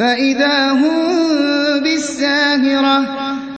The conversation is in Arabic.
فَإِذَا هُم بِالسَّاهِرَةِ